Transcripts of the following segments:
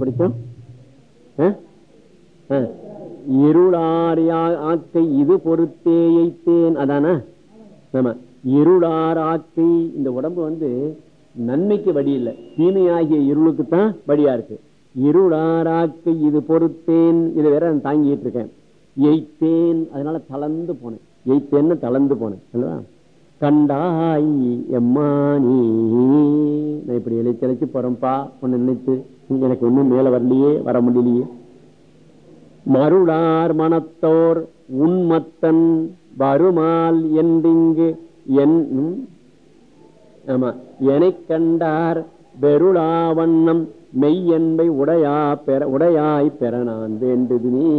படிச்சோம் இருளாரியாக்கை இது பொறுத்தே எய்த்தேன். அதானா? ஆமா. இருளார் இந்த உடம்பு வந்து நன்மைக்கு வழி இல்லை. தீமையாகிய இருளுக்கு தான் வழியா இருக்கு. இருளாராக்கை இது பொறுத்தேன். இதை வேற நான் தாங்கிட்டு இருக்கேன். எய்த்தேன். அதனால தளர்ந்து போனேன். எய்த்தேன்னு தளர்ந்து போனேன். அல்லவா கண்டாய் எம்மானி. நான் இப்படி இழைச்சு போறேன்ப்பா உன்னை நினைத்து. எனக்கு ஒண்ணும் மேல வரலையே வர முடியலையே. மருளார் மனத்தோர் உன்மத்தன் வருமால் என்றிங்கு என் கண்டார் ஆமா மெய் கண்டார் மெய்யன்பை உடையா பெற உடையாய் பெற நான் வேண்டுதுனே.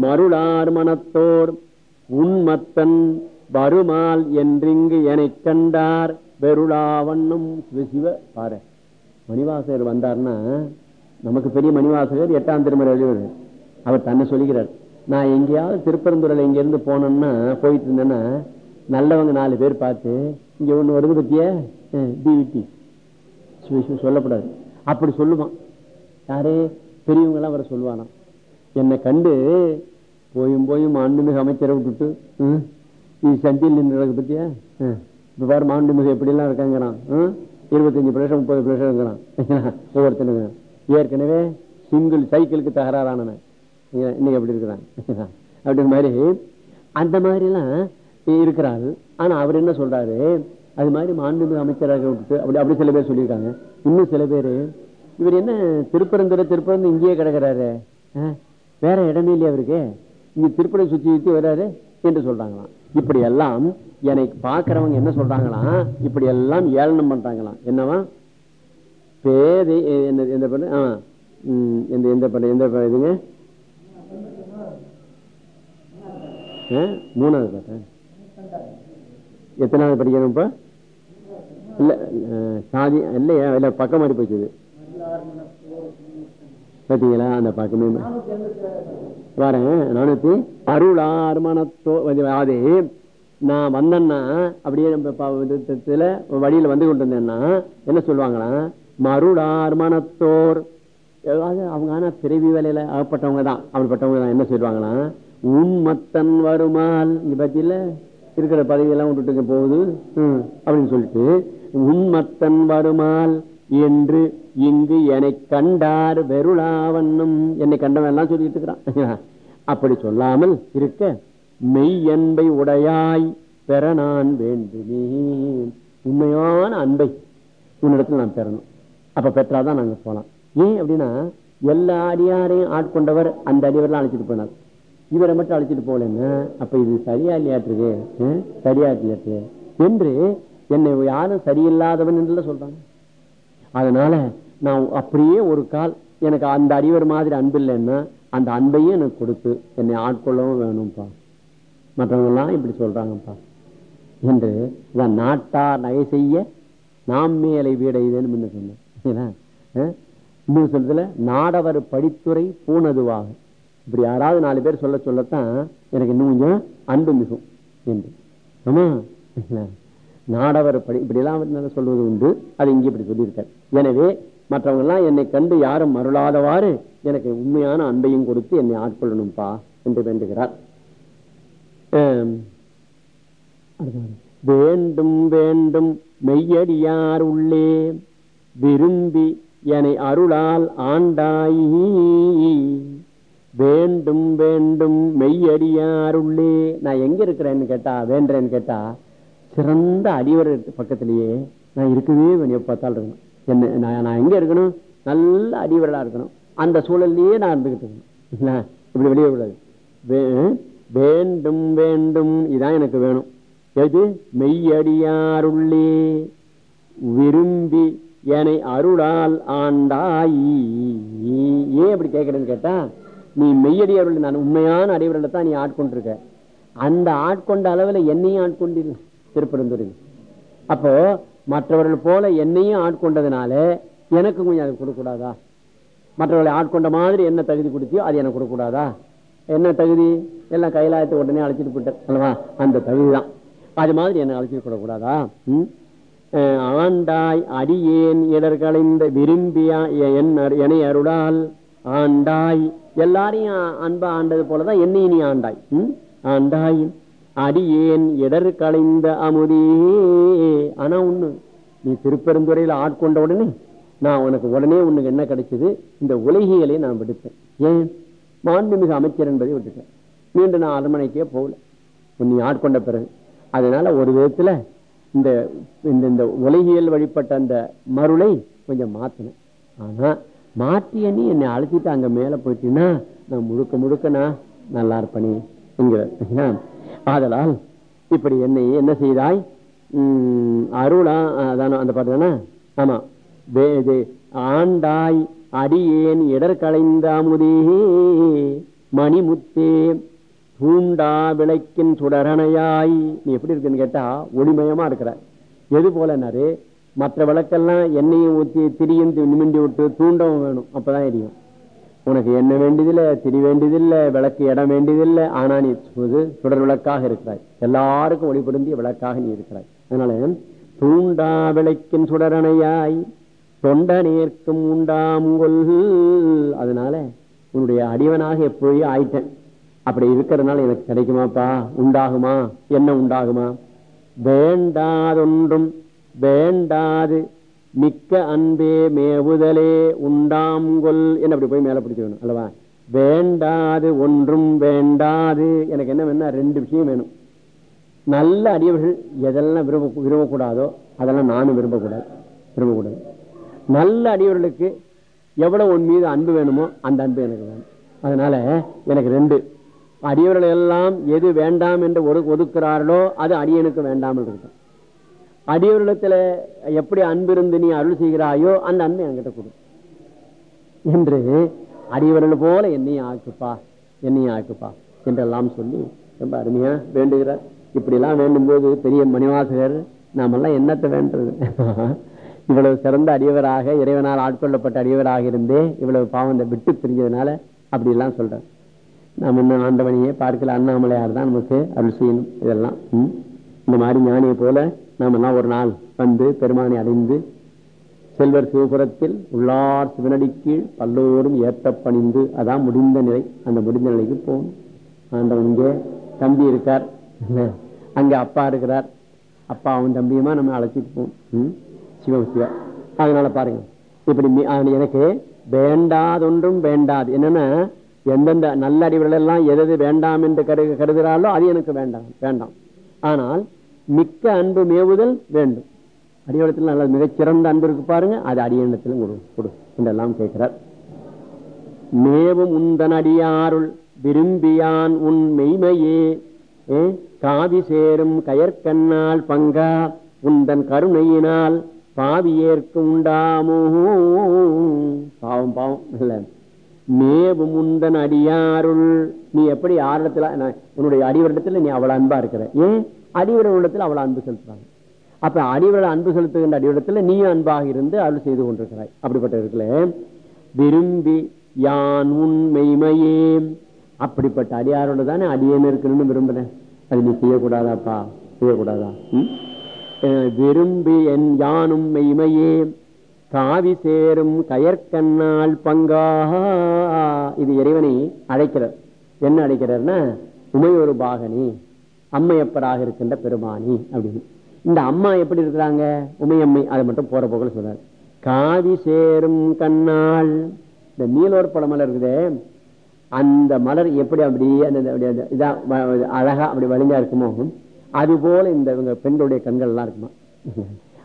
மருளார் மனத்தோர் உன்மத்தன் வருமால் என்றிங்கு என்னை கண்டார் பெருளாவண்ணம் சிவ பாரு. மணிவாசகர் வந்தார்னா நமக்கு பெரிய மணிவாசகர் எட்டாம் திருமுறை வெளியூர் அவர் தன்னை சொல்லிக்கிறார் நான் எங்கேயாவது திருப்பரந்துறையில் இங்க இருந்து போனேன்னா போயிட்டு இருந்தேன்னா நல்லவங்க நாலு பேர் பார்த்து இங்க ஒண்ணு வருது பற்றிய டிவிடி சொல்லக்கூடாது அப்படி சொல்லுவான். யாரு? பெரியவங்க எல்லாம் வர சொல்லுவானாம். என்னை கண்டு போயும் போயும் மாண்புமிகு அமைச்சரை விட்டுட்டு இது சந்தியில் நின்று பற்றியா இப்போ பாரு மாண்புமிகு எப்படிலாம் எல்லாம் இருக்காங்கிறான் இருபத்தஞ்சு பிரஷம் முப்பது பிரஷம் இருக்கிறான் ஒவ்வொருத்தனுங்க. ஏற்கனவே சிங்கிள் சைக்கிளுக்கு தகராறானவன். இன்னைக்கு எப்படி இருக்கிறான். அப்படின்ற மாதிரி. அந்த மாதிரி எல்லாம் இருக்கிறாரு ஆனா அவர் என்ன சொல்றாரு? அது மாதிரி மாண்புமிகு அமைச்சராக விட்டுட்டு அப்படி அப்படி சில பேர் சொல்லியிருக்காங்க. இன்னும் சில பேர் இவர் என்ன திருப்பரந்துரை திருப்பரந்து இங்கேயே கிடக்கிறாரு. வேற இடமே இல்லையா அவருக்கு? இங்க திருப்பரை சுற்றி சுற்றி வர்றாரு. என்று சொல்றாங்களாம். இப்படி எல்லாம் என்னை பாக்குறவங்க என்ன சொல்றாங்களாம்? இப்படி எல்லாம் ஏளனம் பண்றாங்களாம். என்னவா? பேதை என்ன எந்த பண்ணு ஆ எந்த எந்த பண்ணு எந்த இதுங்க? மூணாவது பாட்டா எத்தனாவது படிக்கணும் இப்ப? இல்ல சாதி இல்லையா? இல்ல பக்கம் மாறி போச்சு பார்த்தீங்களா அந்த பக்கமே. வரேன். நானூத்தி அருளார் மனத்தோ அது நான் வந்தேன்னா அப்படியே நம்ம ப- வழியில வந்து கொண்டு வந்தேன்னா என்ன சொல்லுவாங்களா மருளார் மனத்தோர். அவங்க ஆனா பிறவி வேலையில ஆகப்பட்டவங்க தான். அப்படிப்பட்டவங்க தான். என்ன சொல்லுவாங்களா உன்மத்தன் வருமால். இங்க பத்தியில இருக்கிற பதவியெல்லாம் விட்டுட்டு போகுது. ம், அப்படின்னு சொல்லிட்டு உன்மத்தன் வருமால். என்று இங்கு என்னை கண்டார் வெருளாவண்ணும். என்னை கண்டவன் எல்லாம் சொல்லிட்டு இருக்கிறான் அப்படி சொல்லாமல் இருக்க மெய் அன்பை உடையாய் பெற நான் வேண்டுமேன். உண்மையான அன்பை உன்னிடத்தில் நான் பெறணும். அப்ப பெற்றாதான் நாங்க போலாம். ஏன் அப்படின்னா எல்லா அடியாரையும் ஆட்கொண்டவர் அந்த அடிவரெல்லாம் அழைச்சிட்டு போனார். இவரை மட்டும் அழைச்சிட்டு போகலன்னா அப்ப இது சரியா இல்லையாட்டுருக்கு சரியா இல்லையாட்டு என்று என்னை யாரும் சரியில்லாதவன் என்று சொல்றாங்க. அதனால நான் அப்படியே ஒரு கால் எனக்கு அந்த அறிவர் மாதிரி அன்பு இல்லைன்னா அந்த அன்பையும் எனக்கு கொடுத்து என்னை ஆட்கொள்ளவும் வேணும்ப்பா. மற்றவங்கெல்லாம் இப்படி சொல்றாங்கப்பா. என்று இதான் நாட்டார் நகை செய்ய நாம் மேலை வீட இதுன்னு முன்ன சொன்னேன். சரிங்களா? அஹ்? இன்னும் சொல்றதுல நாடவர் படித்துறை பூனதுவாக. இப்படி யாராவது நாலு பேர் சொல்ல சொல்லத்தான் எனக்கு இன்னும் கொஞ்சம் அன்பு மிகும் என்று. ஆமா? நாடவர் படி இப்படி எல்லாம் சொல்வது உண்டு? அது இங்கே இப்படி சொல்லியிருக்கார். எனவே மற்றவங்க எல்லாம் என்னை கண்டு யாரும் மருளாதவாறு எனக்கு உண்மையான அன்பையும் கொடுத்து என்னை ஆட்கொள்ளணும்பா என்று வேண்டுகிறார். வேண்டும் வேண்டும் மெய்யடியார் உள்ளே விரும்பி என்னை அருளால் ஆண்டாய். வேண்டும் வேண்டும் மெய்யடியார் உள்ளே. நான் எங்க இருக்கிறேன்னு கேட்டா வேண்டேன்னு கேட்டா சிறந்த அடிவர பக்கத்திலேயே நான் இருக்கவே வேண்டிய பார்த்தால் இருக்கணும். என்ன நான் நான் எங்கே இருக்கணும்? நல்ல அடிவரலாக இருக்கணும். அந்த சூழல்லையே நான் இருந்துகிட்டு இருக்கணும். இப்படி வெளியே கூடாது வே- வேண்டும் வேண்டும் இதான் எனக்கு வேணும். எது? மெய்யடியாருள்ளே விரும்பி என்னை அருளால் ஆண்டாய். ஏன் அப்படி கேட்கிறேன்னு கேட்டா நீ மெய்யடியாருள்ள நான் உண்மையான அடிவரில் தான் நீ ஆட்கொண்டிருக்க. அந்த ஆட்கொண்ட அளவில் என்னையும் ஆட்கொண்டிரு. திருப்பெருந்துறை அப்போ மற்றவர்கள் போல என்னையும் ஆட்கொண்டதுனால எனக்கு கொஞ்சம் அதை கொடுக்கூடாதா மற்றவர்களை ஆட்கொண்ட மாதிரி என்ன தகுதி கொடுத்தியோ அது எனக்கு கொடுக்கூடாதா என்ன தகுதி? எல்லாம் கைலாயத்தை உடனே அழைச்சிட்டு போயிட்டேன் அல்லவா? அந்த தகுதி தான். அது மாதிரி என்ன அழைச்சிட்டு கூடாதா அஹ், ஆண்டாய் அடியேன் இடர்களைந்த விரும்பியா என் அரு- என்னை அருளால். ஆண்டாய். எல்லாரையும் அன்பா ஆண்டது போலதான் என்னையும் நீ ஆண்டாய். ம்? ஆண்டாய். அடியேன் இடர் கலைந்த அமுதே. ஆனா ஒண்ணு நீ திருப்பெருந்துறையில ஆட்கொண்ட உடனே நான் உனக்கு உடனே உனக்கு என்ன கிடைச்சது? இந்த உலகியலை நான் விடுத்தேன் ஏன்? மாண்புமிகு அமைச்சர் என்பதை விட்டுட்டேன். மீண்டும் நான் அரண்மனைக்கே போகல. உன்னை ஆட்கொண்ட பிறகு. அதனால ஒரு விதத்துல இந்த இந்த இந்த உலகியல் வழிபட்ட அந்த மருளை கொஞ்சம் மாத்தினேன். ஆனா மாற்றிய நீ என்னை அழைச்சிட்டு அங்க மேல போயிட்டீங்கன்னா நான் முழுக்க முழுக்க நான் நல்லா இருப்பனே என்கிறார் ஆதலால் இப்படி என்னை என்ன செய்தாய்? உம், அருளா அதான அந்த பாட்டு தானே? ஆமா. வே- இது ஆண்டாய் அடியேன் இடர் களைந்த அமுதே மணிமுத்தே தூண்டா விளக்கின் சுடரணையாய். நீ எப்படி இருக்குன்னு கேட்டா ஒளிமயமா இருக்கிற. எது போலனாரு மற்ற விளக்கெல்லாம் எண்ணெயும் ஊற்றி திரியும் நிமிண்டி விட்டு தூண்டவும் வேணும். அப்பதான் எரியும். உனக்கு என்ன வேண்டியதில்லை திரி வேண்டியதில்லை விளக்கு இடம் வேண்டியதில்லை ஆனா நீ சுது சுடர் விளக்காக இருக்கிறாய். எல்லாருக்கும் ஒளிபடுந்திய விளக்காக நீ இருக்கிறாய். அதனால தூண்டா விளக்கின் சுடரணையாய் தொண்ட நேர்க்கும் உண்டாமுகொல் அதனால உன்னுடைய அடிவனாக எப்போயும் ஆயிட்டேன். அப்படி இருக்கிறதுனால எனக்கு கிடைக்குமாப்பா? உண்டாகுமா? என்ன உண்டாகுமா? வேண்டாதொன்றும் வேண்டாது மிக்க அன்பே மேவுதலே உண்டாம்கொல் என்ன அப்படி போய் மேல பிடிச்சிக்கணும் அல்லவா? வேண்டாது ஒன்றும் வேண்டாது. எனக்கு என்ன வேணும்னா ரெண்டு விஷயம் வேணும். நல்ல அடியவர்கள் எதெல்லாம் விரும்ப விரும்பக்கூடாதோ அதெல்லாம் நானும் விரும்பக்கூடாது விரும்பக்கூடாது. நல்ல அடியவர்களுக்கு எவ்வளவு உன் மீது அன்பு வேணுமோ அந்த அன்பு எனக்கு வேணும். அதனால எனக்கு ரெண்டு. அடியவர்கள் எல்லாம் எது வேண்டாம் என்று ஒது ஒதுக்குறார்களோ அது அடியனுக்கு வேண்டாமல் இருக்கட்டும். அடியவர்களிடத்துல எப்படி அன்பு இருந்து நீ அருள் செய்கிறாயோ அந்த அன்பு என்கிட்ட கொடு. என்று அடியவர்கள் போல என்னையும் ஆக்குப்பா என்னையும் ஆக்குப்பா என்றெல்லாம் சொல்லி ரொம்ப அருமையா வேண்டுகிறார். இப்படிலாம் வேண்டும் போது பெரிய மணிவாசகர் நாமெல்லாம் என்னத்தை வேண்டது இவ்வளவு சிறந்த அடியவராக இறைவனால் ஆட்கொள்ளப்பட்ட அடியவராக இருந்தே இவ்வளவு பாவம் விட்டு பிரிஞ்சதுனால அப்படிலாம் சொல்றேன் சொல்றார். நாம் இன்னும் ஆண்டவனையே பார்க்கல அண்ணாமலையார் தான் நமக்கு அருள் செய்யணும் இதெல்லாம். ம். இந்த மாதிரி ஞானியை போல நாம எல்லாம் ஒரு நாள் வந்து பெருமானை அடைந்து செல்வர் சிவபுரத்தில் உள்ளார் சிவனடிக்கு பல்லோரும் ஏற்ற பணிந்து அதான் முடிந்த நிலை. அந்த முடிந்த நிலைக்கு போகணும் ஆண்டவன் இங்கே தம்பி இருக்கார். அங்க அப்பா இருக்கிறார். அப்பாவும் தம்பியுமா நம்ம அழைச்சிட்டு போவோம். ம்? சிவம் சிவா அதனால பாருங்க. இப்படி மி- எனக்கு வேண்டாதொன்றும் வேண்டாது. என்னன்னா எந்தெந்த நல்ல அறிவுகள் எல்லாம் எது எது வேண்டாம் என்று கரு கருதுகிறாளோ அது எனக்கு வேண்டாம். வேண்டாம். ஆனால் மிக்க அன்பு மேவுதல் வேண்டும். அடியோடத்தில் நல்ல மிகச்சிறந்த அன்பு இருக்கு பாருங்க அது அடியணத்திலும் கொடு கொடு என்றெல்லாம் கேட்கிறார். மேவும் உந்தன் அடியாருள் விரும்பியான் உன் மெய்மையே காவி சேரும் கயற்கண்ணால் பங்கா உந்தன் கருணையினால் பாவி ஏற்க உண்டாமோ? பாவம் பாவம் இல்ல. மேவும் உந்தன் அடியாருள் நீ எப்படி ஆரடத்துல நான் உன்னுடைய அடிவரிடத்துல நீ அவ்வளவு அன்பா இருக்கிற ஏன் அடிவரிடத்துல அவ்வளவு அன்பு செலுத்துறாங்க. அப்ப அடிவரை அன்பு செலுத்துகின்ற அடிவரிடத்துல நீயும் அன்பாக இருந்து அருள் செய்து கொண்டிருக்கிறாய். அப்படிப்பட்ட இருக்குல்ல விரும்பி யான் உன் மெய்மையே. அப்படிப்பட்ட அடியாரோட தானே அடியேன்னு இருக்கணும்னு விரும்புறேன் அது நீ செய்யக்கூடாதாப்பா? செய்யக்கூடாதா? அஹ் விரும்பி என் யானும் மெய்மையே. காவி சேரும் கயற்கண்ணால் பங்காக இது இறைவனை அழைக்கிறார். என்ன அழைக்கிறார்னா உமையொரு பாகனி. அம்மையப்பராக இருக்கின்ற பெருமானி அப்படின்னு. இந்த அம்மா எப்படி இருக்கிறாங்க? உமையம்மை அதை மட்டும் போற போகல சொல்றாரு. காவி சேரும் கண்ணால். இந்த நீலோர் மலர் இருக்குதே. அந்த மலர் எப்படி அப்படி அந்த இதா அழகா அப்படி வலிஞ்சா இருக்குமோ? அது போல இந்த இவங்க பெண்களுடைய கண்கள் எல்லாம் இருக்குமா?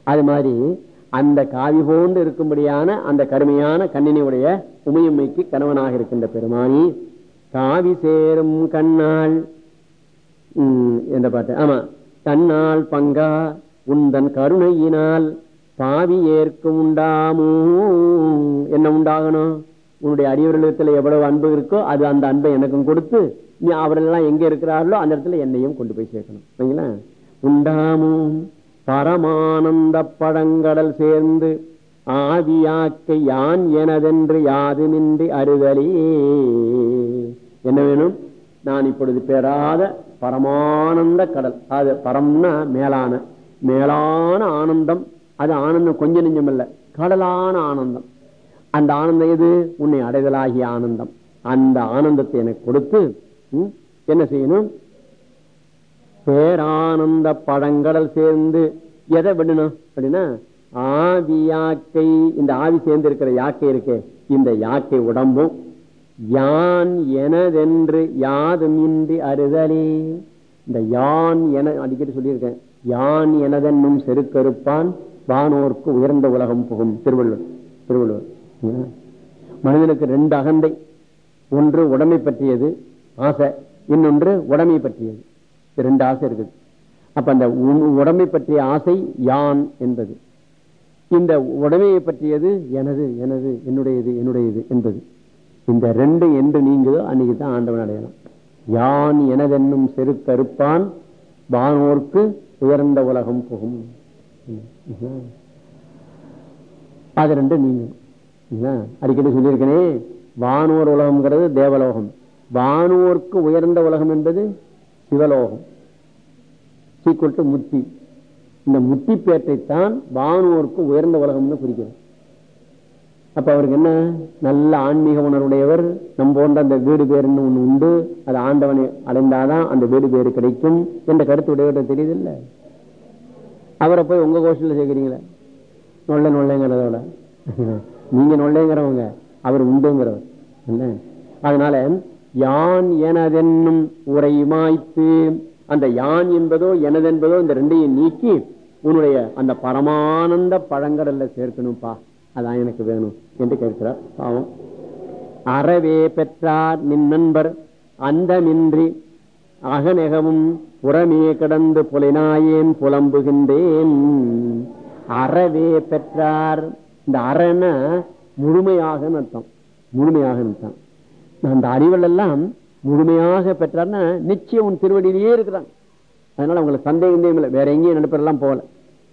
அது மாதிரி அந்த காவி போன்று இருக்கும்படியான அந்த கருமையான கண்ணினையுடைய உமையம்மைக்கு கணவனாக இருக்கின்ற பெருமானி காவி சேரும் கண்ணால். எந்த பாட்டு. ஆமா. தன்னால் பங்கா உந்தன் கருணையினால் பாவி ஏற்க உண்டாமோ? என்ன உண்டாகணும்? உன்னுடைய அடியவர்களிடத்துல எவ்வளவு அன்பு இருக்கோ அது அந்த அன்பை எனக்கும் கொடுத்து நீ அவர்கள் எங்க இருக்கிறார்களோ அந்த இடத்துல என்னையும் கொண்டு போய் சேர்க்கணும். சரிங்களா உண்டாமும் பரமானந்த பழங்கடல் சேர்ந்து ஆவியாக்க யான் எனதென்று யாதுமின்றி அறுதலே என்ன வேணும்? நான் இப்பொழுது பெறாத பரமானந்த கடல். அது பரம்னா மேலான மேலான ஆனந்தம். அது ஆனந்தம் கொஞ்சம் நெஞ்சம் இல்ல கடலான ஆனந்தம். அந்த ஆனந்தம் எது? உன்னை அடைதலாகிய ஆனந்தம். அந்த ஆனந்தத்தை எனக்கு கொடுத்து என்ன செய்யணும்? பேரானந்த பழங்கடல் சேர்ந்து எதை விடணும் அப்படின்னா ஆவி யாக்கை இந்த ஆவி சேர்ந்து இருக்கிற யாக்கை இருக்கு இந்த யாக்கை உடம்பும் யான் எனதென்று யாதும் இன்றி அறுதலே. இந்த யான் என அடிக்கடி சொல்லியிருக்கேன். யான் எனதென்னும் செருக்கறுப்பான் வானோர்க்கு உயர்ந்த உலகம் புகும். திருவள்ளுவர் திருவள்ளுவர். மனிதனுக்கு ரெண்டு அகந்தை. ஒன்று உடமை பற்றியது ஆசை. இன்னொன்று உடமை பற்றியது. ரெண்டு ஆசை இருக்குது. அப்ப அந்த உ- உடமை பற்றிய ஆசை யான் என்பது. இந்த உடமையை பற்றியது எனது எனது என்னுடையது என்னுடையது என்பது. இந்த ரெண்டு என்று நீங்குதோ அன்னைக்கு தான் ஆண்டவன் அடையலாம் யான் எனதென்னும் செருத்தருப்பான் வானோர்க்கு உயர்ந்த உலகம் போகும். அது ரெண்டு நீங்கும். அடிக்கடி சொல்லியிருக்கனே வானோர் உலகம்ங்கிறது தேவலோகம். வானோர்க்கு உயர்ந்த உலகம் என்பது சிவலோகம். சீக்குவல் டு முத்தி. இந்த முத்தி பேட்டைத்தான் வானோர்க்கு உயர்ந்த உலகம்னு குறிக்கிறது. அப்ப அவருக்கு என்ன? நல்ல ஆன்மீக உணர்வுடையவர். நம்ம போன்ற அந்த வீடு பேருன்னு ஒண்ணு உண்டு. அது ஆண்டவனை அடைந்தாதான் அந்த வீடு பேரு கிடைக்கும் என்ற கருத்து உடையவர்கிட்ட தெரியுது இல்ல அவரை போய் உங்க கோஷத்துல சேர்க்கிறீங்களே? நொல்ல நொல்லைங்கிறதோட நீங்க நொல்லைங்கிறவங்க அவர் உண்டுங்கிறவர். இல்ல அதனால யான் எனதென்னும் உரை மாய்த்து அந்த யான் என்பதோ எனதென்பதோ இந்த ரெண்டையும் நீக்கி உன்னுடைய அந்த பரமானந்த பழங்கடல்ல சேர்க்கணும்பா. அதான் எனக்கு வேணும். என்று கேட்கிறார். பாவம். அறவே பெற்றார் நின் நண்பர். அந்தமின்றி அகநெகவும் புறமே கடந்து புலைநாயேன் புலம்புகின்றேன். அறவே பெற்றார். இந்த அறன முழுமையாக அர்த்தம் முழுமையாக அர்த்தம் அந்த அறிவல் எல்லாம் முழுமையாக பெற்றார்னா நிச்சயம் உன் திருவடியிலேயே இருக்கிறான். அதனால அவங்களுக்கு சந்தேகம் இல்லை. வேற எங்கேயும் நடுப்பெல்லாம் போகல.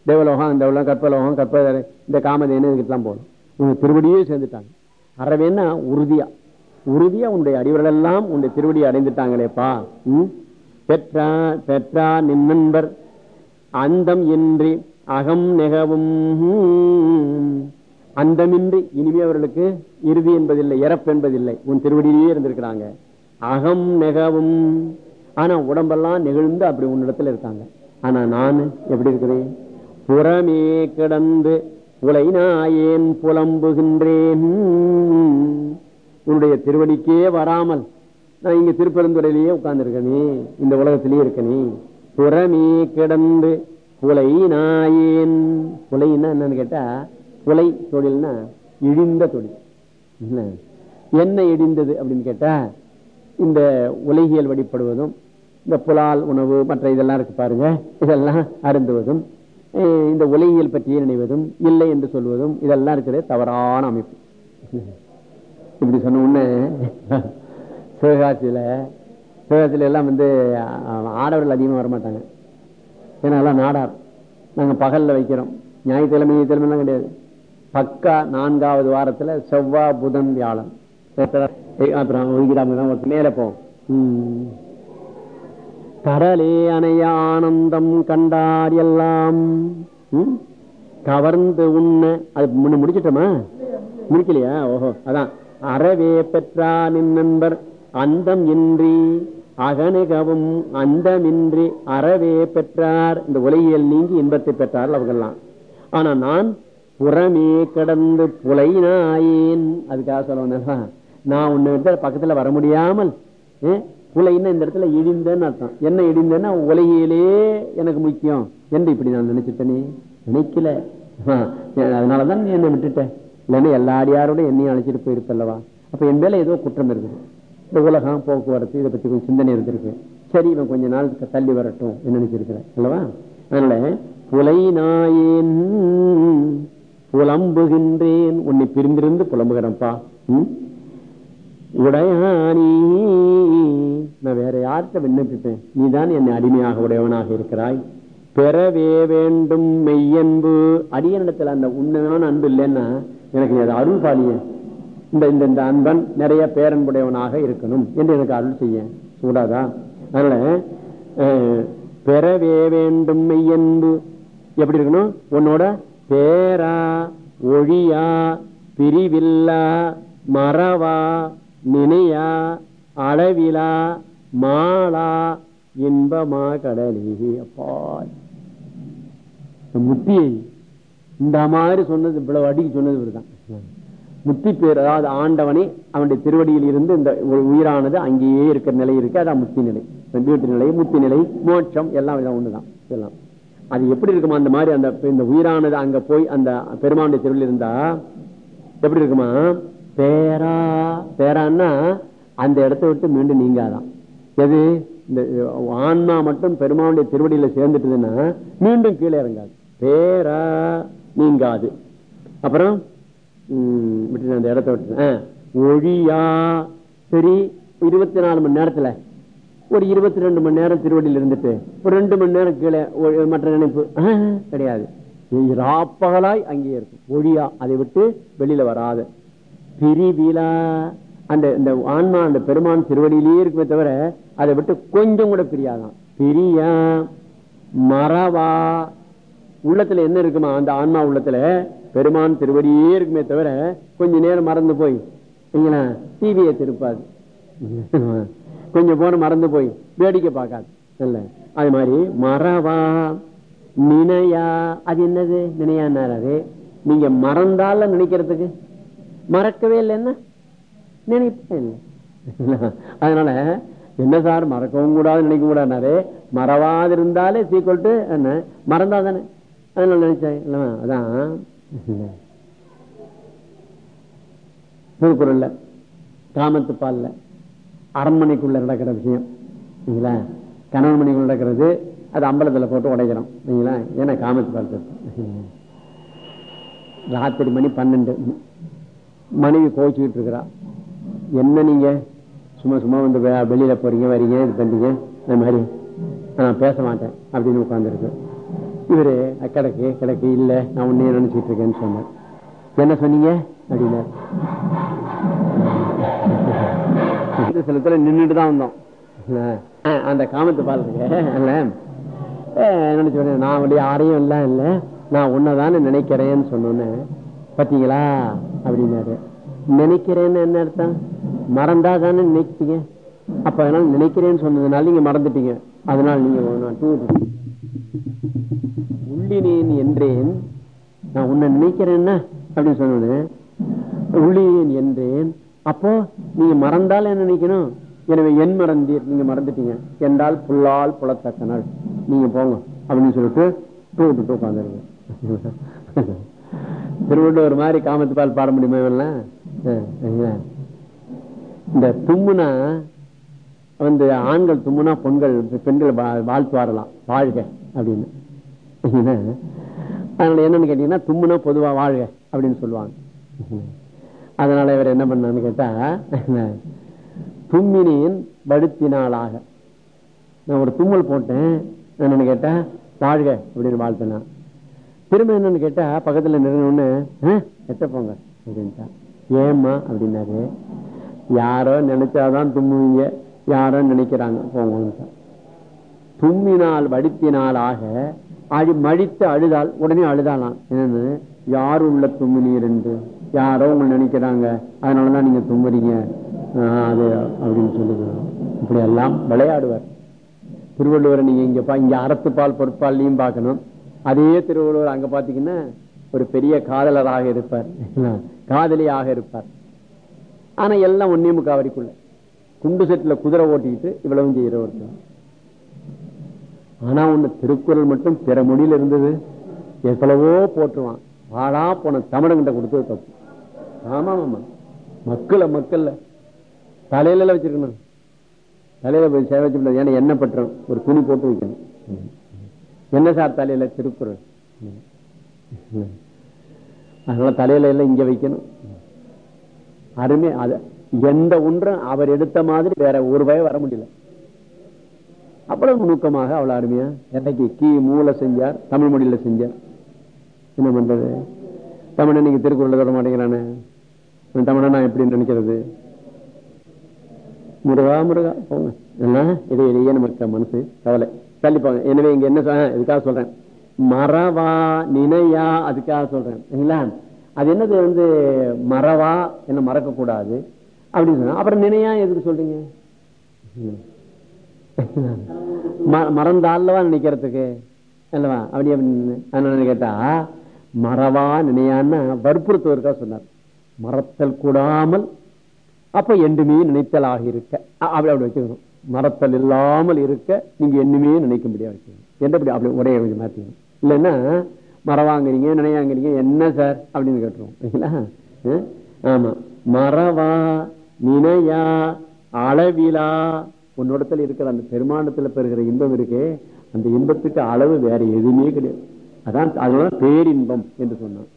தேவலோகம் இந்த உலகம் கற்பலோகம் கற்ப இந்த காமதேனு இதுக்கெல்லாம் போகணும். உங்க திருவடியே சேர்ந்துட்டாங்க. அறவேன்னா உறுதியா. உறுதியா உன்னுடைய அடிவர்கள் எல்லாம் உன்னுடைய திருவடியை அடைந்துட்டாங்களேப்பா. ம்? பெற்றா பெற்றா நின் நண்பர். அந்தம் இன்றி அகம் நிகவும். அந்தமின்றி இனிமே அவர்களுக்கு இறுதி என்பதில்லை இறப்பு என்பதில்லை. உன் திருவடியிலேயே இருந்திருக்கிறாங்க. அகம் நெகவும். ஆனா உடம்பெல்லாம் நெகிழ்ந்து அப்படி உன்னிடத்துல இருக்காங்க. ஆனா நான் எப்படி இருக்கிறேன்? புறமே கிடந்து புலை நாயேன் புலம்புகின்றேன். உன்னுடைய திருவடிக்கே வராமல் நான் இங்க திருப்பெருந்துறையிலேயே உட்கார்ந்து இந்த உலகத்திலேயே இருக்கனே. புறமே கிடந்து புலை நாயேன். புலைன்னா என்னன்னு கேட்டா புலை தொழில்னா இழிந்த தொழில். என்ன? என்ன இடிந்தது அப்படின்னு கேட்டா இந்த உலகியல் வழிபடுவதும் இந்த புலால் உணவு மற்ற இதெல்லாம் இருக்கு பாருங்க இதெல்லாம் அருந்துவதும் இந்த உலகியல் பற்றியே நினைவதும் இல்லை என்று சொல்வதும் இதெல்லாம் இருக்கிற தவறான அமைப்பு. இப்படி சொன்ன உடனே சிவகாசியில சிவகாசியில எல்லாம் வந்து ஆடவர்கள் அதிகமா வரமாட்டாங்க. ஏன்னா எல்லாம் நாடார். நாங்க பகல்ல வைக்கிறோம். ஞாயிற்றுக்கிழமை ஞாயிற்றுக்கிழமை எல்லாம் கிடையாது. பக்கா நான்காவது வாரத்துல செவ்வாய் புதன் வியாழன். அப்புறம் ஒதுக்கிடாம தான் மேல போவோம். கடலே அணைய ஆனந்தம் கண்டார் எல்லாம். கவர்ந்து உண்ண அது முன்ன முடிச்சிட்டோமா? முடிக்கலையா? ஓஹோ அதான். அறவே பெற்றா நின் நண்பர் அந்தம் இன்றி அகனுகவும் அந்தமின்றி அறவே பெற்றார். இந்த உலகியல் நீங்கி இன்பத்தை பெற்றார் அவர்கள்லாம். ஆனா நான் புறமே கடந்து புலைனாயேன். அதுக்காக சொல்ல நான் உன்னை விட்டு பக்கத்துல வர முடியாமல் ஏ, இந்த இடத்துல இடிந்தேன்னு அர்த்தம். என்ன இடிந்தேன்னா உலகியிலே எனக்கு முக்கியம். என்று இப்படி நான் நினைச்சிட்டனே நினைக்கல. அதனாலதான் நீ என்னை விட்டுட்டேன் இல்லைன்னா எல்லா அடியாரோட என்னையும் அழைச்சிட்டு போயிருப்பல்லவா? அப்ப என் மேல ஏதோ குற்றம் இருக்குது. இந்த உலகம் போக்குவரத்து இதை பத்தி கொஞ்சம் சிந்தனை இருந்திருக்கு. சரி இவன் கொஞ்ச நாள் தள்ளி வரட்டும் நினைச்சிருக்கிறேன். அல்லவா? அதனால புலை நாயேன் புலம்புகின்றேன். உன்னை பிரிந்திருந்து புலம்புகிறேன்ப்பா. ம்? உடையானி. நான் வேற யார்கிட்ட விண்ணப்பிப்பேன்? நீதான் என்னை அடிமையாக உடையவனாக இருக்கிறாய். பெறவே வேண்டும் மெய்யன்பு. அடியனிடத்துல அந்த உண்மையான அன்பு இல்லைன்னா எனக்கு நீ அதை அருள் பாலிய இந்த இந்த இந்த அன்பன் நிறைய பேரன்புடையவனாக இருக்கணும் என்று எனக்கு அருள் செய்ய. கூடாதா அதனால அஹ், பெறவே வேண்டும் மெய்யன்பு. எப்படி இருக்கணும்? உன்னோட பேரா ஒழியா பிரிவில்லா மறவா நினையா அளவிலா மாலா இன்பமா கடலே. அப்பா. முத்தியை இந்த மாதிரி சொன்னது இவ்வளவு அடிக்கு சொன்னது இவர்தான். முத்தி பேர் அதாவது ஆண்டவனை அவனுடைய திருவடியில் இருந்து இந்த உயிரானது அங்கேயே இருக்கிற நிலை இருக்கு. அதான் முத்தி நிலை. வீட்டு நிலை முத்தி நிலை மோட்சம் எல்லாம் இதான் ஒண்ணுதான். எல்லாம் அது எப்படி இருக்குமா? அந்த மாதிரி அந்த இந்த உயிரானது அங்க போய் அந்த பெருமானுடைய திருவில் இருந்தா எப்படி இருக்குமா? பேரா பேரான்னா அந்த இடத்தை விட்டு மீண்டும் நீங்காதான். எது? இந்த ஆன்மா மட்டும் பெருமாவுடைய திருவடியில சேர்ந்துட்டுதுன்னா மீண்டும் கீழே இறங்காது. பேரா நீங்காது. அப்புறம் உம், விட்டுட்டேன் அந்த இடத்த விட்டு ஒழியா. சரி இருபத்தி நாலு மணி நேரத்துல ஒரு இருபத்தி ரெண்டு மணி நேரம் திருவடியில் இருந்துட்டு ஒரு ரெண்டு மணி நேரம் கீழே ஒ- மற்ற நினைப்பு கிடையாது. ராப்பகலாய் அங்கேயே இருக்கும். ஒழியா அதை விட்டு வெளியில வராது. பிரிவிலா. அந்த இந்த ஆன்மா அந்த பெருமான் திருவடியிலேயே இருக்குமே தவிர அதை விட்டு கொஞ்சம் கூட பிரியாதான் பிரியா மறவா. உள்ளத்துல என்ன இருக்குமா? அந்த ஆன்மா உள்ளத்துல பெருமான் திருவடியே இருக்குமே தவிர கொஞ்ச நேரம் மறந்து போய் இல்லைங்களா டிவியை திருப்பாது. கொஞ்சம் போன மறந்து போய் வேடிக்கை பார்க்காது. இல்ல. அது மாதிரி மறவா நினையா. அது என்னது? நினையான்னாரு நீங்க மறந்தால நினைக்கிறதுக்கு? மறக்கவே இல்லை என்ன? நினைப்பே இல்லை. அதனால என்ன சார் மறக்கவும் கூடாது நினைக்க கூடாது மறவாது இருந்தாலே சீக்கிரம் டு என்ன? மறந்தா தானே அதனால நினைச்சேன் இல்லவா அதான். திருக்குறள்ல காமத்து பால்ல அரண்மனைக்குள்ள நடக்கிற விஷயம். சரிங்களா கணவன் மணிக்குள்ள நடக்கிறது அது அம்பலத்துல போட்டு உடைக்கிறோம் சரிங்களா ஏன்னா காமத்து பால் ராத்திரி மணி பன்னெண்டு. மனைவி கோச்சிக்கிட்டு இருக்கிறா என்ன நீங்க? சும்மா சும்மா வந்து வெளியில போறீங்க வரீங்க இது பண்றீங்க இந்த மாதிரி. நான் பேச மாட்டேன் அப்படின்னு உட்கார்ந்துருக்கு. இவரு "அஹ், கிடக்கு கிடக்கு இல்ல நான் உன்னையே நினைச்சிட்டு இருக்கேன்னு சொன்னேன் என்ன சொன்னீங்க? அப்படின்னா இந்த சிலத்துல நின்றுட்டு தான் வந்தோம். அந்த காமத்து நினைச்சு உடனே, நான் வந்து யாரையும் இல்ல இல்ல. நான் உன்னதானே நினைக்கிறேன்னு சொன்னோன்னே. பாத்தீங்களா? அப்படின்னாரு. நினைக்கிறேன்னு என்ன அர்த்தம்? மறந்தா தானே நினைப்பீங்க? அப்ப அதனால நினைக்கிறேன்னு சொன்னதுனால நீங்க மறந்துட்டீங்க. அதனால நீங்க உள்ளினேன் என்றேன். நான் உன்னை நினைக்கிறேன்னா அப்படின்னு சொன்னேன் உள்ளினேன் என்றேன். அப்போ நீங்க மறந்தால் என்ன நினைக்கணும்? எனவே என் மறந்தீர் நீங்க மறந்துட்டீங்க. என்றால் புல்லால் புலத்தக்க நாள். நீங்க போங்க. அப்படின்னு சொல்லிட்டு டூ விட்டு உட்காந்துருங்க. திருவள்ளுவர் மாதிரி காமத்து பால் பாட முடியுமா இவெல்லாம்? இந்த தும்முனா வந்து ஆண்கள் தும்முனா பெண்கள் பெண்கள் வா- வாழ்த்துவாரலாம் வாழ்க அப்படின்னு. அதனால என்னன்னு கேட்டீங்கன்னா தும்முனா பொதுவா வாழ்க அப்படின்னு சொல்லுவாங்க. அதனால இவர் என்ன பண்ணான்னு கேட்டா தும்மினியின் படுத்தினாளாக. நான் ஒரு தும்மல் போட்டேன் என்னன்னு கேட்டா வாழ்க அப்படின்னு வாழ்த்தினா திரும்ப என்னன்னு கேட்டா பக்கத்துல நிறுவனம்னு எட்ட போங்க அப்படின்ட்டா ஏம்மா அப்படின்னாரு. யாரோ நினைச்சாதான் தும்முவீங்க. யாரோ நினைக்கிறாங்க. போங்க தும்மினால் வடித்தினால் ஆக அழி மழித்து அழுதால் உடனே அழுதாலாம். என்னன்னு யார் உள்ள தும்மினீர் என்று? யாரோ உங்களை நினைக்கிறாங்க. அதனாலதான் நீங்க தும்புறீங்க. ஆஹ் அது அப்படின்னு சொல்லுங்க இப்படி எல்லாம் விளையாடுவார். திருவள்ளுவரை நீங்க இங்க பா இங்க அறத்துப்பால் பொறுப்பாலையும் பார்க்கணும். அதே திருவள்ளுவர் அங்க பாத்தீங்கன்னா ஒரு பெரிய காதலராக இருப்பார். காதலியாக இருப்பார். ஆனா எல்லாம் ஒன்னே முக்காவரிக்குள்ள குண்டு செட்டுல குதிரை ஓட்டிக்கிட்டு இவ்வளவு செய்யற ஒருத்தர் ஆனா ஒண்ணு திருக்குறள் மட்டும் பிற மொழியில இருந்தது. எவ்வளவோ போட்டுருவான் வாழா போன தமிழங்கிட்ட கொடுத்தது தப்பு. ஆமா ஆமா. மக்களை மக்கள்ல. தலையில எல்லாம் வச்சிருக்கணும். தலையில போய் சேவை வச்சு ஏன்னா என்ன பட்டுறோம் ஒரு துணி போட்டு வைக்கணும். என்ன சார் தலையில? திருக்குறள். அதனால தலையில எல்லாம் இங்க வைக்கணும். அருமை அது எந்த ஒன்றும் அவர் எடுத்த மாதிரி வேற ஒரு பய வர முடியல. அவ்வளவு நுணுக்கமாக அவ்வளவு அருமையா என்னைக்கு கீ மூல செஞ்சார் தமிழ் மொழியில செஞ்சார். என்ன பண்றது? தமிழன் நீங்க திருக்குறள் தர மாட்டேங்கிறானே. தமிழன் நான் எப்படி நினைக்கிறது? முருகா முருகா போங்க. என்ன? இதை இடையே நமக்கு மனசு கவலை. தள்ளிப்பாங்க எனவே இங்க என்ன இதுக்காக சொல்றேன். மறவா நினையா அதுக்காக சொல்றேன். சரிங்களா? அது என்னது வந்து மறவா என்ன மறக்க கூடாது அப்படின்னு சொன்னா அப்புறம் நினையா எதுக்கு சொல்றீங்க? ம- மறந்தால்லவா நினைக்கிறதுக்கு? அல்லவா? அப்படி அப்படின்னு கேட்டா மறவா நினையான்னு வற்புறுத்துவதற்காக சொன்னார். மறத்தல் கூடாமல் அப்ப என்றுமே நினைத்தல் ஆகியிருக்க. அப்படி அப்படி வச்சுக்கணும். மறத்தல் இல்லாமல் இருக்க நீங்க என்னுமே நினைக்க முடியாது வச்சுக்கணும். என்றபடி அப்படி ஒரே கொஞ்சம் இல்லைன்னா மறவாங்கிறீங்க நினைவாங்கிறீங்க என்ன சார்? அப்படின்னு கேட்டுருவோம். சரிங்களா? ஆமா. மறவா நினையா அளவிலா. உன்னிடத்துல இருக்கிற அந்த பெருமாண்டத்தில் பெறுகிற இன்பம் இருக்கு அந்த இன்பத்துக்கு அளவு வேற எதுவுமே கிடையாது. அதான் அதனால பேரின்பம் என்று சொன்னான்.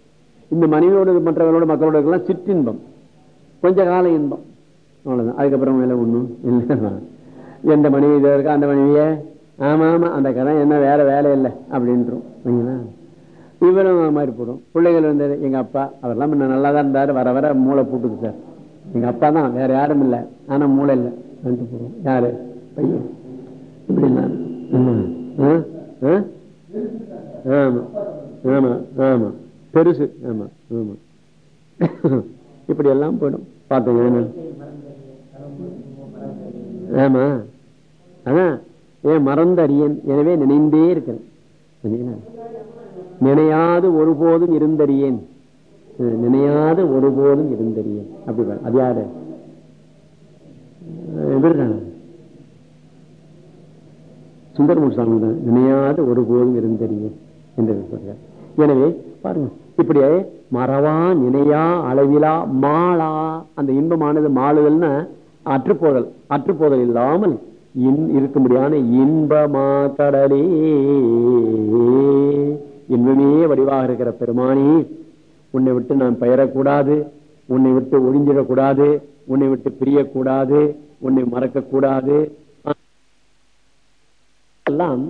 இந்த மனைவியோடு மற்றவர்களோட மக்களோட இருக்கலாம் சிற்றின்பம். கொஞ்ச கால இன்பம். அவ்வளவுதான். அதுக்கப்புறம் மேல ஒண்ணும் இல்லை எந்த மனைவி இதோ இருக்கா? அந்த மனைவியை? ஆமா ஆமா அந்த கதை என்ன வேற வேலை இல்லை அப்படின்றோம். சரிங்களா? இவரும் மாதிரி போடும். பிள்ளைகள் வந்து எங்க அப்பா அவரெல்லாம் முன்ன நல்லா தான் இருந்தாரு வர வர மூளை பூட்டுது சார். எங்க அப்பா தான் வேற யாரும் இல்லை. ஆனா மூளை இல்லை அப்படின்ட்டு போடுவோம் யாரு? பையன். இப்படி ம். ஆமா. ஆமா ஆமா. பெருசு. ஆமா ஆமா. இப்படி எல்லாம் போயிடும். பார்த்தீங்க ஆமா. அதான். ஏன் மறந்த எனவே நினைந்தே இருக்கிறேன் நினையாது ஒருபோதும் இருந்தறியேன். நினையாது ஒருபோதும் இருந்தறியேன். அப்படி அது யாரு? சுந்தரமூர் சாமி தான். நினையாது ஒருபோதும் இருந்தறியேன் என்று சொல்றார். எனவே பாருங்க இப்படியே மறவா நினையா அளவிலா மாளா. அந்த இன்பமானது மாளுதல்னா அற்றுப்போதல். அற்றுப்போதல் இல்லாமல் இருக்கும்படியான இன்பமா கடலே இன்பமே வடிவாக இருக்கிற பெருமானி உன்னை விட்டு நான் பெயரக்கூடாது உன்னை விட்டு ஒழிஞ்சிடக்கூடாது உன்னை விட்டு பிரியக்கூடாது உன்னை மறக்கக்கூடாது. எல்லாம்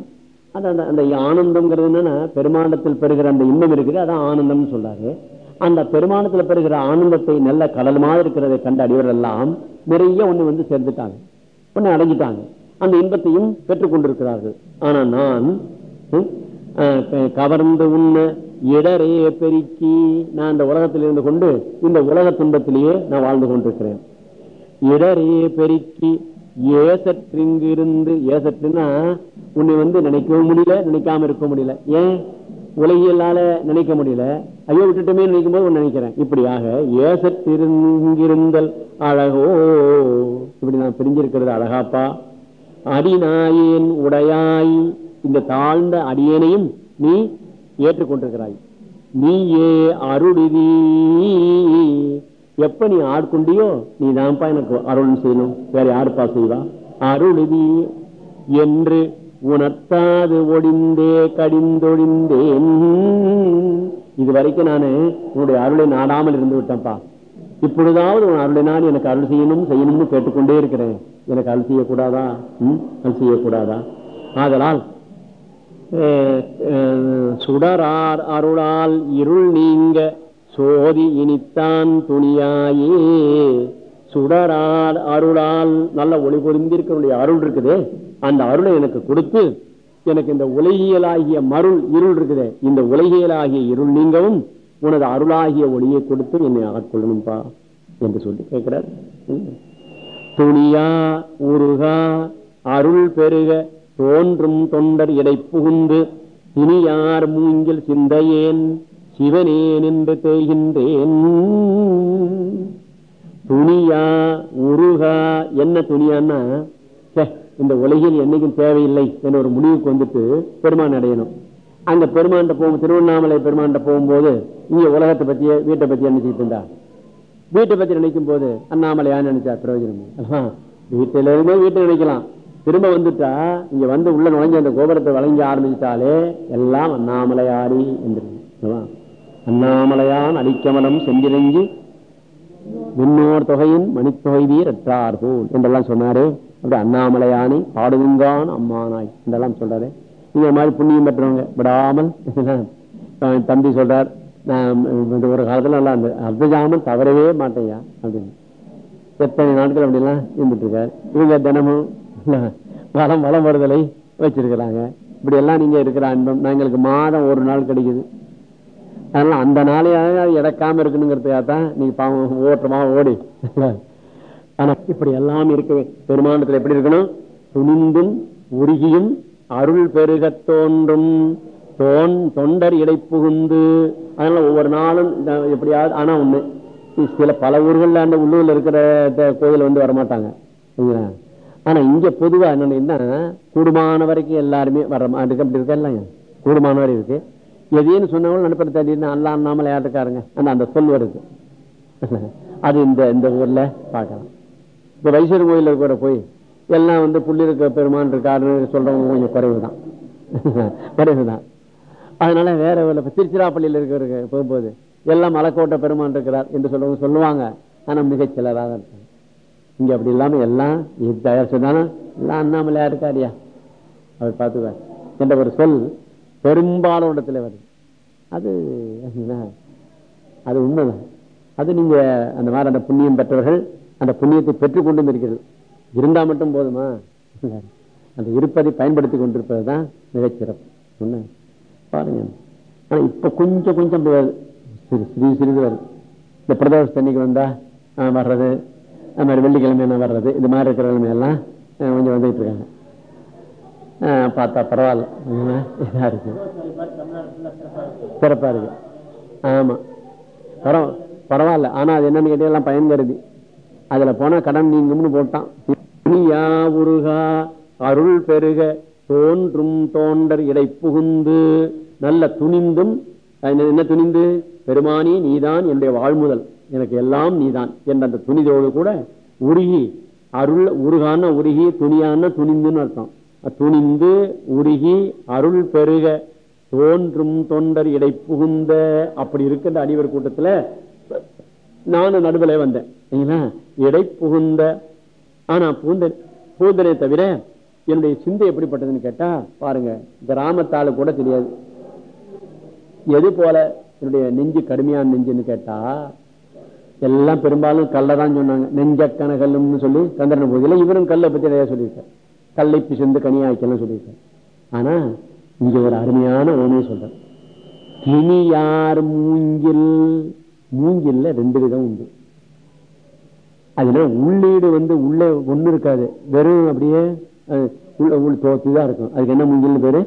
அது அந்த அந்த ஆனந்தம்ங்கிறது என்னன்னா பெருமாண்டத்தில் பெறுகிற அந்த இன்பம் இருக்குது அதான் ஆனந்தம்னு சொல்றாரு. அந்த பெருமானத்தில் பெறுகிற ஆனந்தத்தை நல்ல கடல் மாதிரி இருக்கிறதை கண்ட அடிவர் எல்லாம் நிறைய ஒண்ணு வந்து சேர்ந்துட்டாங்க. ஒண்ணு அடைஞ்சிட்டாங்க அந்த இன்பத்தையும் பெற்றுக் கொண்டிருக்கிறார்கள். ஆனா நான் கவர்ந்து உண்ண இடரே பெருக்கி நான் இந்த உலகத்தில் இருந்து கொண்டு இந்த உலக துன்பத்திலேயே நான் வாழ்ந்து கொண்டிருக்கிறேன். இடரே பெருக்கி ஏசற்றிங்கு இருந்து ஏசற்றுன்னா உன்னை வந்து நினைக்கவும் முடியல நினைக்காம இருக்க முடியல. ஏன்? உலகியலால நினைக்க முடியல. ஐயோ விட்டுட்டோமே நினைக்கும் போது ஒண்ணு நினைக்கிறேன். இப்படியாக ஏசத்திருந்திருந்தல் அழகோ. இப்படி நான் பிரிஞ்சிருக்கிறது அழகாப்பா. அடிநாயேன் உடையாய் இந்த தாழ்ந்த அடியேனையும் நீ ஏற்றுக்கொண்டிருக்கிறாய். நீயே அருளிதி. எப்ப நீ ஆட்கொண்டியோ நீ தான்ப்பா எனக்கு அருள் செய்யணும். வேற யாருப்பா செய்வா? அருளிதி. என்று உணர்த்தாது ஒடிந்தே கடிந்தொழிந்தேன். இது வரைக்கும் நான் உன்னுடைய அருளை நாடாமல் இருந்து விட்டேன்ப்பா. இப்பொழுதாவது உன் அருளை நான் எனக்கு அருள் செய்யணும் செய்யணும்னு கேட்டுக்கொண்டே இருக்கிறேன். எனக்கு அருள் செய்யக்கூடாதா? ம்? அருள் செய்யக்கூடாதா? ஆதலால் சுடரார் அருளால் இருள் நீங்க சோதி இனித்தான் துணியாயே. சுடரார் அருளால் நல்ல ஒளி பொருந்திருக்கிற அருள் இருக்குதே. அந்த அருளை எனக்கு கொடுத்து எனக்கு இந்த உலகியலாகிய மருள் இருள் இருக்குதே. இந்த உலகியலாகிய இருள் நீங்கவும் உனது அருளாகிய ஒளியை கொடுத்து என்னை ஆட்கொள்ளணும்பா என்று சொல்லி கேட்கிறார். துணியா உருகா அருள் பெருக தோன்றும் தொண்டர் இடை புகுந்து இனியார் மூங்கில் சிந்தையேன் சிவனேன் என்று தேய்கின்றேன். துணியா உருகா என்ன துணியான்னா இந்த உலகில் என்னைக்கும் தேவையில்லை என்ற ஒரு முடிவுக்கு வந்துட்டு பெருமான் அடையணும். அந்த பெருமாண்ட போகும் திருவண்ணாமலை பெருமாண்ட போகும்போது இங்க உலகத்தை பத்திய வீட்டை பத்தி நினைச்சிட்டு இருந்தா? வீட்டை பத்தி நினைக்கும் போது அண்ணாமலையான்னு நினைச்சா? பிரயோஜனம் வீட்டில இருந்தே வீட்டை நினைக்கலாம். திரும்ப வந்துட்டா இங்க வந்து உள்ள நுழைஞ்ச அந்த கோபுரத்தை வழங்கி ஆரம்பிச்சிட்டாலே எல்லாம் அண்ணாமலையாரி என்று அண்ணாமலையான் அடிக்கமலம் சென்றிரங்கி முன்னோர் தொகையின் மணித்தொகை வீர் அற்றார் போல். என்றெல்லாம் சொன்னாரு. அப்படி அண்ணாமலையானை பாடுதுங்கான் அம்மானாய். இதெல்லாம் சொல்றாரு. இந்த மாதிரி புண்ணியம் பெற்றவங்க. விடாமல். அவன் தம்பி சொல்றார் நான் இந்த ஒரு காலத்துல நல்லா அந்த அர்த்தஜாமல் தவறவே மாட்டேயா? அப்படின்னு. எத்தனை நாட்கள் அப்படிலாம் இருந்துட்டு இருக்காரு. இவங்க தினமும் வளம் வளம் வருதலை வச்சிருக்கிறாங்க. இப்படி எல்லாம் நீங்க இருக்கிற அன்பம் எங்களுக்கு மாதம் ஒரு நாள் கிடைக்குது. அதனால அந்த நாளையாக இறக்காம இருக்கணுங்கிறதுக்காக தான் நீங்க பாவம் ஓட்டமா ஓடி. ஆனா இப்படி எல்லாம் இருக்கவே. பெருமானத்துல எப்படி இருக்கணும்? துணிந்தும் உருகியும் அருள் பெருக தோன்றும். தோன் தொண்டர் இடை புகுந்து. அதனால ஒவ்வொரு நாளும் எப்படியாவது ஆனா ஒண்ணு சில பல ஊர்கள்ல அந்த உள்ளூர்ல இருக்கிற கோயில் வந்து வரமாட்டாங்க. ஆனா இங்க பொதுவா என்னன்னா கூடுமான வரைக்கும் எல்லாருமே வர அதுக்கு அப்படி இருக்கா இல்லைங்க கூடுமான வரை இருக்கு. எதையும் சொன்னவங்க நடுப்பட தள்ளிட்டு அல்லா அண்ணாமலை யாருக்காருங்க அந்த அந்த சொல் வருது அது இந்த இந்த ஊர்ல பார்க்கலாம். இப்ப வைசர் கோயில கூட போய் எல்லாம் வந்து புள்ளி இருக்க பெருமான் இருக்காருன்னு சொல்றவங்க கொஞ்சம் குறைவுதான். குறைவுதான். அதனால வேற ஊர்ல இப்ப திருச்சிராப்பள்ளியில இருக்கிற போகும்போது எல்லாம் மலைக்கோட்டை பெருமான் இருக்கிறார் என்று சொல்றவங்க சொல்லுவாங்க. ஆனா மிகச் சிலராக இங்க அப்படி இல்லாம எல்லாம் தயார் சொன்னாலும் எல்லாம் அண்ணாமலையா இருக்காரியா? அவர் பார்த்துவார் என்ற ஒரு சொல் பெரும்பாலும் இடத்துல வருது. அது அது உண்மைதான். அது நீங்க அந்த மாதிரி அந்த புண்ணியம் பெற்றவர்கள் அந்த புண்ணியத்தை பெற்றுக் கொண்டும் இருக்கிறது. இருந்தா மட்டும் போதுமா? அந்த இருப்பதை பயன்படுத்தி கொண்டிருப்பது தான் மிகச்சிறப்பு. ஒன்று பாருங்க. ஆனால் இப்ப கொஞ்சம் கொஞ்சம் சிறு சிறிது சிறிது வருது. இந்த பிரதோஷ தண்ணிக்கு வந்தா ஆஹ், வர்றது அது மாதிரி வெள்ளிக்கிழமை என்ன வர்றது இது மாதிரி இருக்கிற கிழமையெல்லாம் கொஞ்சம் வந்துட்டு இருக்காங்க. ஆஹ், பார்த்தா பரவாயில்ல. இதாக இதா இருக்கு. சிறப்பா இருக்கு. ஆமா. பரவ பரவாயில்ல. ஆனா அது என்னன்னு கேட்டீங்கன்னா பயன் கருதி அதுல போனா கடன் நீங்கும்னு போட்டான். உருகா அருள் பெருக தோன்றும் தோண்டர் இடை புகுந்து நல்ல துணிந்தும் அது என்ன துணிந்து? பெருமானி நீதான் என்னுடைய வாழ்முதல். எனக்கு எல்லாம் நீதான் என்ற அந்த துணிதோடு கூட உருகி அருள் உருகான உருகி துணியான துணிந்துன்னு அர்த்தம். துணிந்து உருகி அருள் பெருக தோன்றும் தொண்டர் இடை புகுந்த அப்படி இருக்கின்ற அடிவர் கூட்டத்தில் நானும் நடுவில் வந்தேன். இடை புகுந்த ஆனா பூந்த பூந்தனை தவிர என்னுடைய சிந்தை எப்படிப்பட்டதுன்னு கேட்டா பாருங்க கிராமத்தால கூட தெரியாது. எது போல என்னுடைய நெஞ்சு கடுமையான நெஞ்சுன்னு கேட்டா எல்லாம் பெரும்பாலும் கல்லை தான் சொன்னாங்க. நெஞ்ச கனகல்லும்னு சொல்லி சந்திரன போதில இவரும் கல்லை பத்தி நிறைய சொல்லியிருக்கார். கல்லை பிசந்து கனியாய்க்கலாம் சொல்லியிருக்கார். ஆனா இங்க ஒரு அருமையான ஒன்று சொல்றேன். கிணியார் மூங்கில் மூங்கில்ல ரெண்டு விதம் உண்டு. அதுல உள்ளீடு வந்து உள்ள ஒண்ணு இருக்காது. வெறும் அப்படியே அஹ், உள்ள உள் தோத்து தான் இருக்கும். அதுக்கு என்ன மூங்கில்னு பேரு?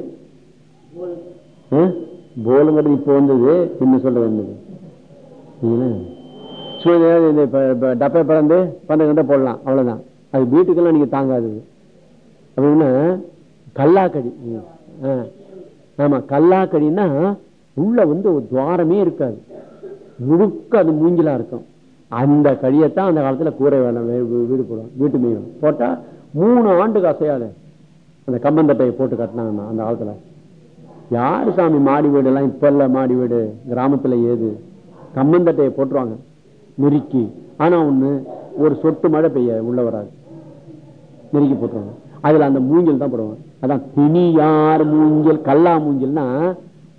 போலுங்கிறது இப்போ வந்தது என்ன சொல்ல வந்தது. டப்பை பிறந்து பந்த கண்ட போடலாம் அவ்வளவுதான். அது வீட்டுக்கெல்லாம் நீங்க தாங்காது. அப்படின்னா கல்லாக்கடி. ஆமா கல்லாக்கடின்னா உள்ள வந்து ஒரு துவாரமே இருக்காது. முழுக்க அது மூங்கிலா இருக்கும். அந்த கடியத்தான் அந்த காலத்துல கூரை வேணும் வீடு போடுவோம் வீட்டு மீன். போட்டால் மூணு ஆண்டுக்கு அசையாது அந்த கம்பந்தட்டையை போட்டு கட்டினாங்கண்ணா அந்த காலத்துல. யார் சாமி மாடி வீடுலாம் இப்போ இல்லை மாடி வீடு? கிராமத்துல ஏது? கம்பந்தட்டையை போட்டுருவாங்க. நெருக்கி. ஆனா ஒண்ணு ஒரு சொட்டு மழை பெய்ய உள்ள வராது. நெருக்கி போட்டுருவாங்க. அதுல அந்த மூஞ்சல் தான் போடுவாங்க. அதான் திணியார் மூஞ்சல் கல்லா மூஞ்சல்னா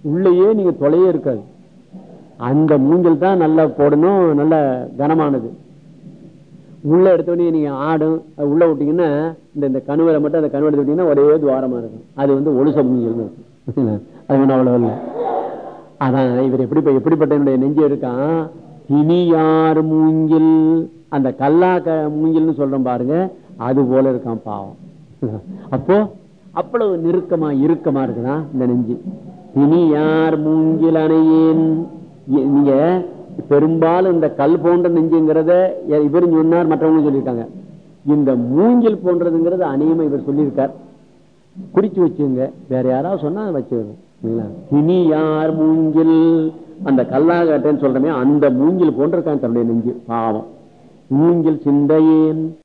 உள்ளேயே நீங்க தொலையே இருக்காது. அந்த மூஞ்சல் தான் நல்லா போடணும் நல்ல கனமானது. உள்ள எடுத்தோடனே நீங்க ஆடும் உள்ள விட்டீங்கன்னா இந்த இந்த கணுவரை மட்டும் அந்த கணுவலை விட்டீங்கன்னா ஒரே துவாரமா இருக்கும். அது வந்து ஒழுச மூஞ்சல் அது ஒன்றும் அவ்வளவு இல்லை. அதான் இவர் எப்படி எப்படிப்பட்ட என்னுடைய நெஞ்சு இருக்கான்? திணியார் மூங்கில்? அந்த கல்லா க மூங்கில்னு சொல்றோம் பாருங்க அது போல இருக்கான் பாவம். அப்போ அவ்வளவு நெருக்கமா இறுக்கமா இருக்குதான் இந்த நெஞ்சு. திணியார் மூங்கில் அணையேன்? நீங்க பெரும்பாலும் இந்த கல் போன்ற நெஞ்சுங்கிறத இவர் சொன்னார் மற்றவங்க சொல்லியிருக்காங்க. இந்த மூங்கில் போன்றதுங்கிறது அநேகமா இவர் சொல்லியிருக்கார். குறிச்சு வச்சுங்க. வேற யாராவது சொன்னா வச்சுக்கோங்க. திணியார் மூங்கில்? அந்த கல்லாகட்டேன்னு சொல்றமே அந்த மூங்கில் போன்றிருக்கான் தன்னுடைய நெஞ்சு. பாவம். மூங்கில் சிந்தையேன்.